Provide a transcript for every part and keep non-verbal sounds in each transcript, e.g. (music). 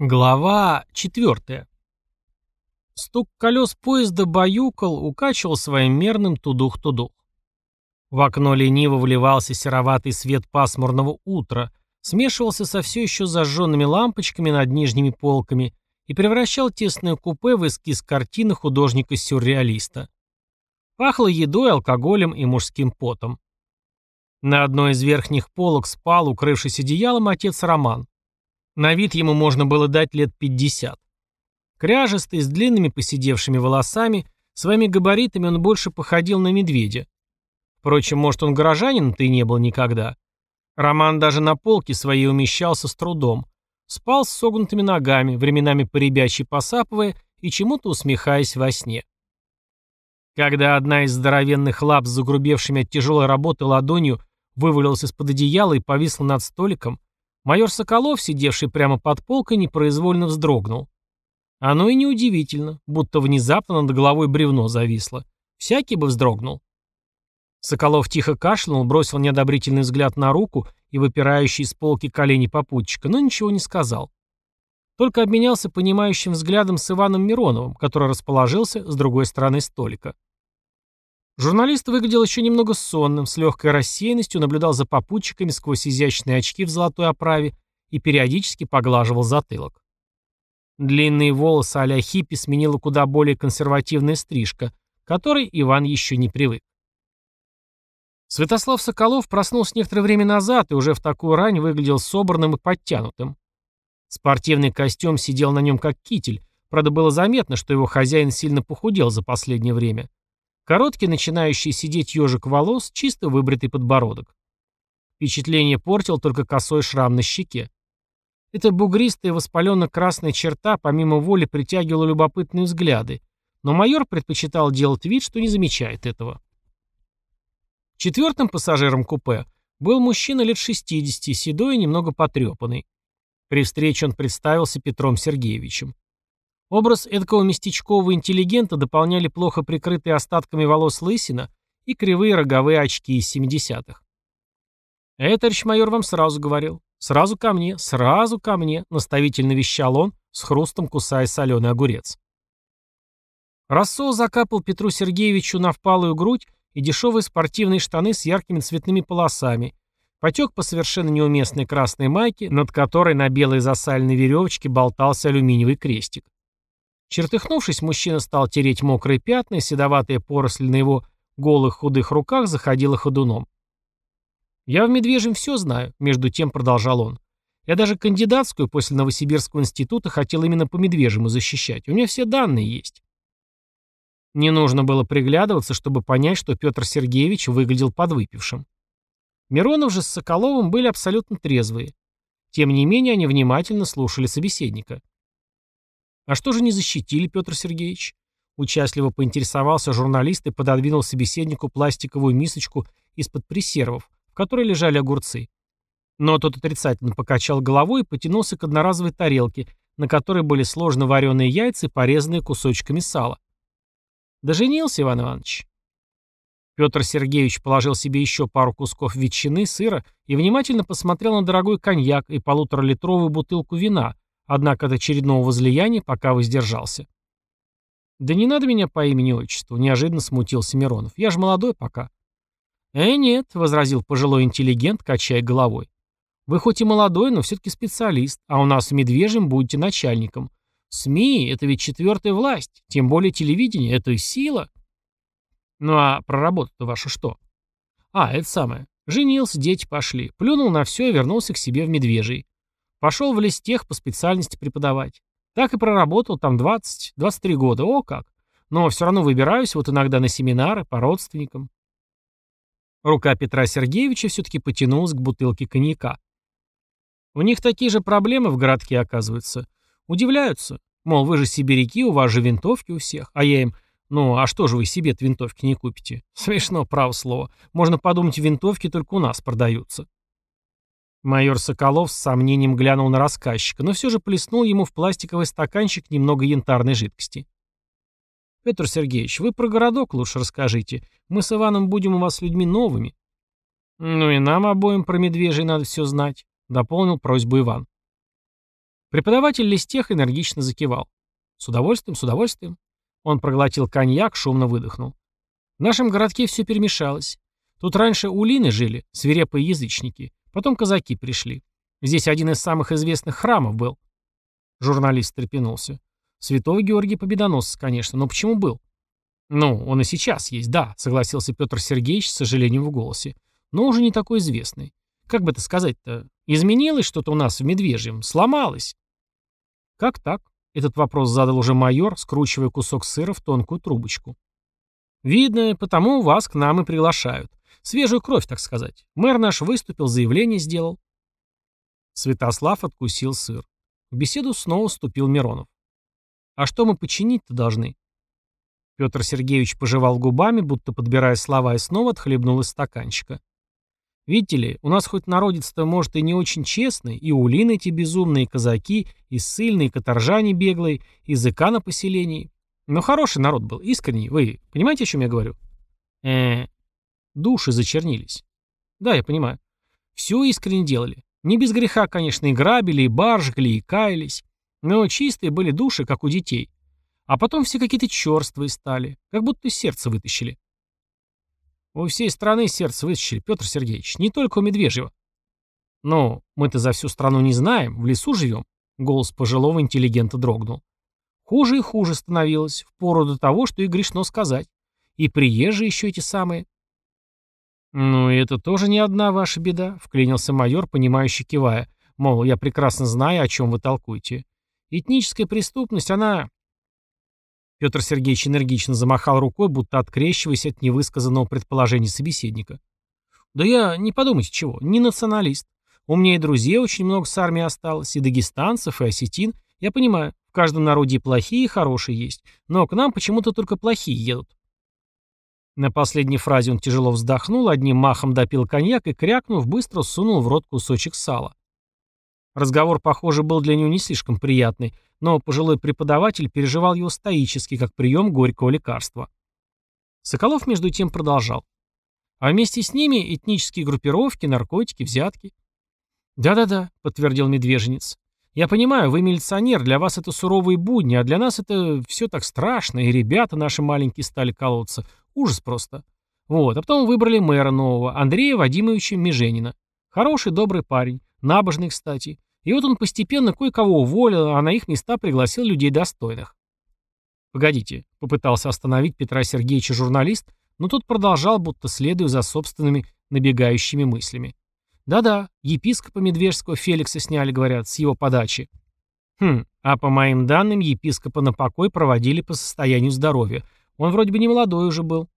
Глава 4. Стук колес поезда баюкал, укачивал своим мерным тудух-тудух. В окно лениво вливался сероватый свет пасмурного утра, смешивался со все еще зажженными лампочками над нижними полками и превращал тесное купе в эскиз картины художника-сюрреалиста. Пахло едой, алкоголем и мужским потом. На одной из верхних полок спал, укрывшись одеялом, отец Роман. На вид ему можно было дать лет 50. Кряжестый, с длинными посидевшими волосами, своими габаритами он больше походил на медведя. Впрочем, может, он горожанином-то и не был никогда. Роман даже на полке своей умещался с трудом. Спал с согнутыми ногами, временами поребячий посапывая и чему-то усмехаясь во сне. Когда одна из здоровенных лап с загрубевшими от тяжелой работы ладонью вывалилась из-под одеяла и повисла над столиком, Майор Соколов, сидевший прямо под полкой, непроизвольно вздрогнул. Оно и неудивительно, будто внезапно над головой бревно зависло. Всякий бы вздрогнул. Соколов тихо кашлянул, бросил неодобрительный взгляд на руку и выпирающий из полки колени попутчика, но ничего не сказал. Только обменялся понимающим взглядом с Иваном Мироновым, который расположился с другой стороны столика. Журналист выглядел еще немного сонным, с легкой рассеянностью наблюдал за попутчиками сквозь изящные очки в золотой оправе и периодически поглаживал затылок. Длинные волосы а-ля хиппи сменила куда более консервативная стрижка, которой Иван еще не привык. Святослав Соколов проснулся некоторое время назад и уже в такую рань выглядел собранным и подтянутым. Спортивный костюм сидел на нем как китель, правда было заметно, что его хозяин сильно похудел за последнее время. Короткий, начинающий сидеть ежик волос, чисто выбритый подбородок. Впечатление портил только косой шрам на щеке. Эта бугристая воспаленно-красная черта помимо воли притягивала любопытные взгляды, но майор предпочитал делать вид, что не замечает этого. Четвертым пассажиром купе был мужчина лет 60, седой и немного потрепанный. При встрече он представился Петром Сергеевичем. Образ эдакого местечкового интеллигента дополняли плохо прикрытые остатками волос лысина и кривые роговые очки из 70-х. «Это, майор, вам сразу говорил. Сразу ко мне, сразу ко мне», — наставительно вещал он, с хрустом кусая соленый огурец. Рассол закапал Петру Сергеевичу на впалую грудь и дешевые спортивные штаны с яркими цветными полосами, потек по совершенно неуместной красной майке, над которой на белой засальной веревочке болтался алюминиевый крестик. Чертыхнувшись, мужчина стал тереть мокрые пятна, и седоватая поросль на его голых худых руках заходила ходуном. «Я в Медвежьем все знаю», — между тем продолжал он. «Я даже кандидатскую после Новосибирского института хотел именно по Медвежьему защищать. У меня все данные есть». Не нужно было приглядываться, чтобы понять, что Петр Сергеевич выглядел подвыпившим. Миронов же с Соколовым были абсолютно трезвые. Тем не менее, они внимательно слушали собеседника. А что же не защитили, Петр Сергеевич? Участливо поинтересовался журналист и пододвинул собеседнику пластиковую мисочку из-под пресервов, в которой лежали огурцы. Но тот отрицательно покачал головой и потянулся к одноразовой тарелке, на которой были сложно вареные яйца, порезанные кусочками сала. Доженился, Иван Иванович. Петр Сергеевич положил себе еще пару кусков ветчины, сыра и внимательно посмотрел на дорогой коньяк и полуторалитровую бутылку вина, Однако от очередного возлияния пока воздержался. «Да не надо меня по имени-отчеству», — неожиданно смутился Миронов. «Я же молодой пока». «Э, нет», — возразил пожилой интеллигент, качая головой. «Вы хоть и молодой, но все-таки специалист, а у нас в Медвежьем будете начальником. СМИ — это ведь четвертая власть, тем более телевидение — это сила». «Ну а про работу-то вашу что?» «А, это самое. Женился, дети пошли. Плюнул на все и вернулся к себе в Медвежий. Пошел в листех по специальности преподавать. Так и проработал там 20-23 года. О как! Но все равно выбираюсь вот иногда на семинары по родственникам. Рука Петра Сергеевича все-таки потянулась к бутылке коньяка. У них такие же проблемы в городке, оказывается. Удивляются. Мол, вы же сибиряки, у вас же винтовки у всех. А я им, ну, а что же вы себе винтовки не купите? (laughs) Смешно, право слово. Можно подумать, винтовки только у нас продаются. Майор Соколов с сомнением глянул на рассказчика, но все же плеснул ему в пластиковый стаканчик немного янтарной жидкости. «Петр Сергеевич, вы про городок лучше расскажите. Мы с Иваном будем у вас людьми новыми». «Ну и нам обоим про медвежий надо все знать», — дополнил просьбу Иван. Преподаватель листех энергично закивал. С удовольствием, с удовольствием. Он проглотил коньяк, шумно выдохнул. В нашем городке все перемешалось. Тут раньше улины жили, свирепые язычники. Потом казаки пришли. Здесь один из самых известных храмов был. Журналист трепенулся. Святой Георгий Победоносец, конечно, но почему был? Ну, он и сейчас есть, да, согласился Петр Сергеевич с сожалением в голосе. Но уже не такой известный. Как бы это сказать-то? Изменилось что-то у нас в Медвежьем? Сломалось? Как так? Этот вопрос задал уже майор, скручивая кусок сыра в тонкую трубочку. Видно, потому вас к нам и приглашают. Свежую кровь, так сказать. Мэр наш выступил, заявление сделал. Святослав откусил сыр. В беседу снова вступил Миронов. «А что мы починить-то должны?» Петр Сергеевич пожевал губами, будто подбирая слова, и снова отхлебнул из стаканчика. «Видите ли, у нас хоть народец-то, может, и не очень честный, и улины эти безумные, и казаки, и ссыльные, и каторжане беглые, и языка на поселении. Но хороший народ был, искренний. Вы понимаете, о чем я говорю?» э Души зачернились. «Да, я понимаю. Все искренне делали. Не без греха, конечно, и грабили, и баржгали, и каялись. Но чистые были души, как у детей. А потом все какие-то черствые стали, как будто сердце вытащили. У всей страны сердце вытащили, Петр Сергеевич, не только у Медвежьего. Но мы-то за всю страну не знаем, в лесу живем. Голос пожилого интеллигента дрогнул. Хуже и хуже становилось, впору до того, что и грешно сказать. И приезжие еще эти самые. «Ну, это тоже не одна ваша беда», — вклинился майор, понимающе кивая. «Мол, я прекрасно знаю, о чем вы толкуете. Этническая преступность, она...» Петр Сергеевич энергично замахал рукой, будто открещиваясь от невысказанного предположения собеседника. «Да я, не подумайте чего, не националист. У меня и друзей очень много с армией осталось, и дагестанцев, и осетин. Я понимаю, в каждом народе и плохие, и хорошие есть. Но к нам почему-то только плохие едут. На последней фразе он тяжело вздохнул, одним махом допил коньяк и, крякнув, быстро сунул в рот кусочек сала. Разговор, похоже, был для него не слишком приятный, но пожилой преподаватель переживал его стоически, как прием горького лекарства. Соколов между тем продолжал. А вместе с ними этнические группировки, наркотики, взятки. «Да-да-да», — подтвердил медвеженец. «Я понимаю, вы милиционер, для вас это суровые будни, а для нас это все так страшно, и ребята наши маленькие стали колоться. Ужас просто. Вот, а потом выбрали мэра нового, Андрея Вадимовича Меженина. Хороший, добрый парень, набожный, кстати. И вот он постепенно кое-кого уволил, а на их места пригласил людей достойных. «Погодите», — попытался остановить Петра Сергеевича журналист, но тот продолжал, будто следуя за собственными набегающими мыслями. «Да-да, епископа Медвежского Феликса сняли, говорят, с его подачи». «Хм, а по моим данным, епископа на покой проводили по состоянию здоровья. Он вроде бы не молодой уже был.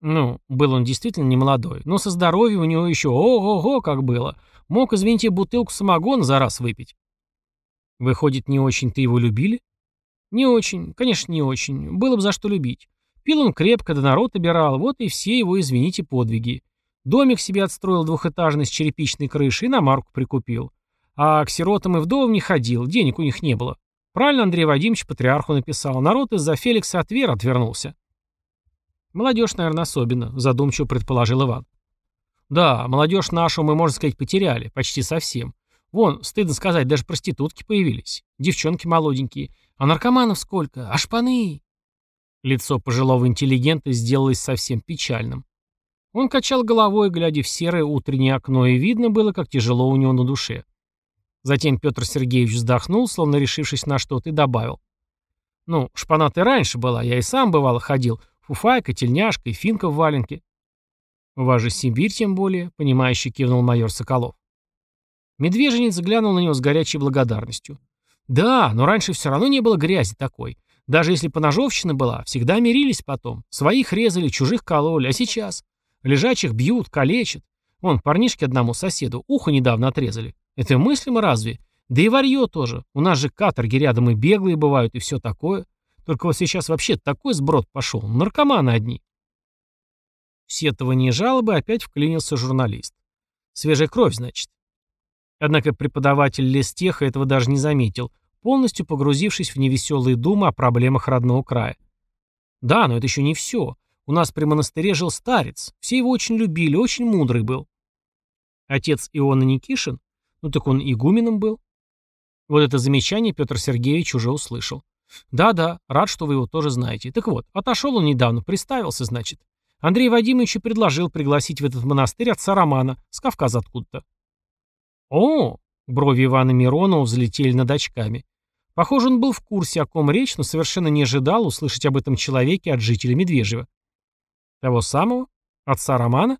Ну, был он действительно не молодой, но со здоровьем у него еще ого-го как было. Мог, извините, бутылку самогона за раз выпить. Выходит, не очень-то его любили? Не очень, конечно, не очень. Было бы за что любить. Пил он крепко, да народ обирал, вот и все его, извините, подвиги. Домик себе отстроил двухэтажный с черепичной крышей и на марку прикупил. А к сиротам и вдовам не ходил, денег у них не было. Правильно Андрей Вадимович патриарху написал. Народ из-за Феликса от веры отвернулся. Молодежь, наверное, особенно, задумчиво предположил Иван. Да, молодежь нашу мы, можно сказать, потеряли. Почти совсем. Вон, стыдно сказать, даже проститутки появились. Девчонки молоденькие. А наркоманов сколько? А шпаны? Лицо пожилого интеллигента сделалось совсем печальным. Он качал головой, глядя в серое утреннее окно, и видно было, как тяжело у него на душе. Затем Петр Сергеевич вздохнул, словно решившись на что-то, и добавил. «Ну, шпана ты раньше была, я и сам бывало ходил. Фуфайка, тельняшка и финка в валенке». «У вас же Сибирь тем более», — понимающе кивнул майор Соколов. Медвеженец глянул на него с горячей благодарностью. «Да, но раньше все равно не было грязи такой. Даже если поножовщина была, всегда мирились потом. Своих резали, чужих кололи, а сейчас? Лежачих бьют, калечат. Вон, парнишке одному соседу ухо недавно отрезали. Это мыслимо разве? Да и варье тоже. У нас же каторги рядом и беглые бывают, и все такое. Только вот сейчас вообще такой сброд пошел. Наркоманы одни. В сетование жалобы опять вклинился журналист. Свежая кровь, значит. Однако преподаватель лестеха этого даже не заметил, полностью погрузившись в невеселые думы о проблемах родного края. Да, но это еще не все. У нас при монастыре жил старец. Все его очень любили, очень мудрый был. Отец Иона Никишин? Ну так он игуменом был. Вот это замечание Петр Сергеевич уже услышал. «Да-да, рад, что вы его тоже знаете. Так вот, отошел он недавно, приставился, значит. Андрей Вадимович предложил пригласить в этот монастырь отца Романа, с Кавказа откуда-то». «О!» — брови Ивана Миронова взлетели над очками. Похоже, он был в курсе, о ком речь, но совершенно не ожидал услышать об этом человеке от жителя Медвежьего. «Того самого? Отца Романа?»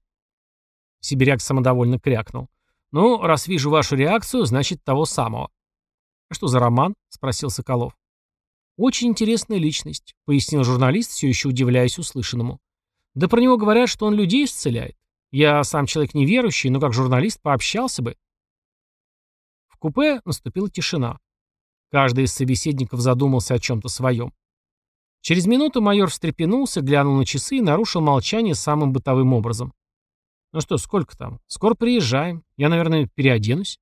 Сибиряк самодовольно крякнул. «Ну, раз вижу вашу реакцию, значит, того самого». «А что за роман?» — спросил Соколов. «Очень интересная личность», — пояснил журналист, все еще удивляясь услышанному. «Да про него говорят, что он людей исцеляет. Я сам человек неверующий, но как журналист пообщался бы». В купе наступила тишина. Каждый из собеседников задумался о чем-то своем. Через минуту майор встрепенулся, глянул на часы и нарушил молчание самым бытовым образом. «Ну что, сколько там? Скоро приезжаем. Я, наверное, переоденусь».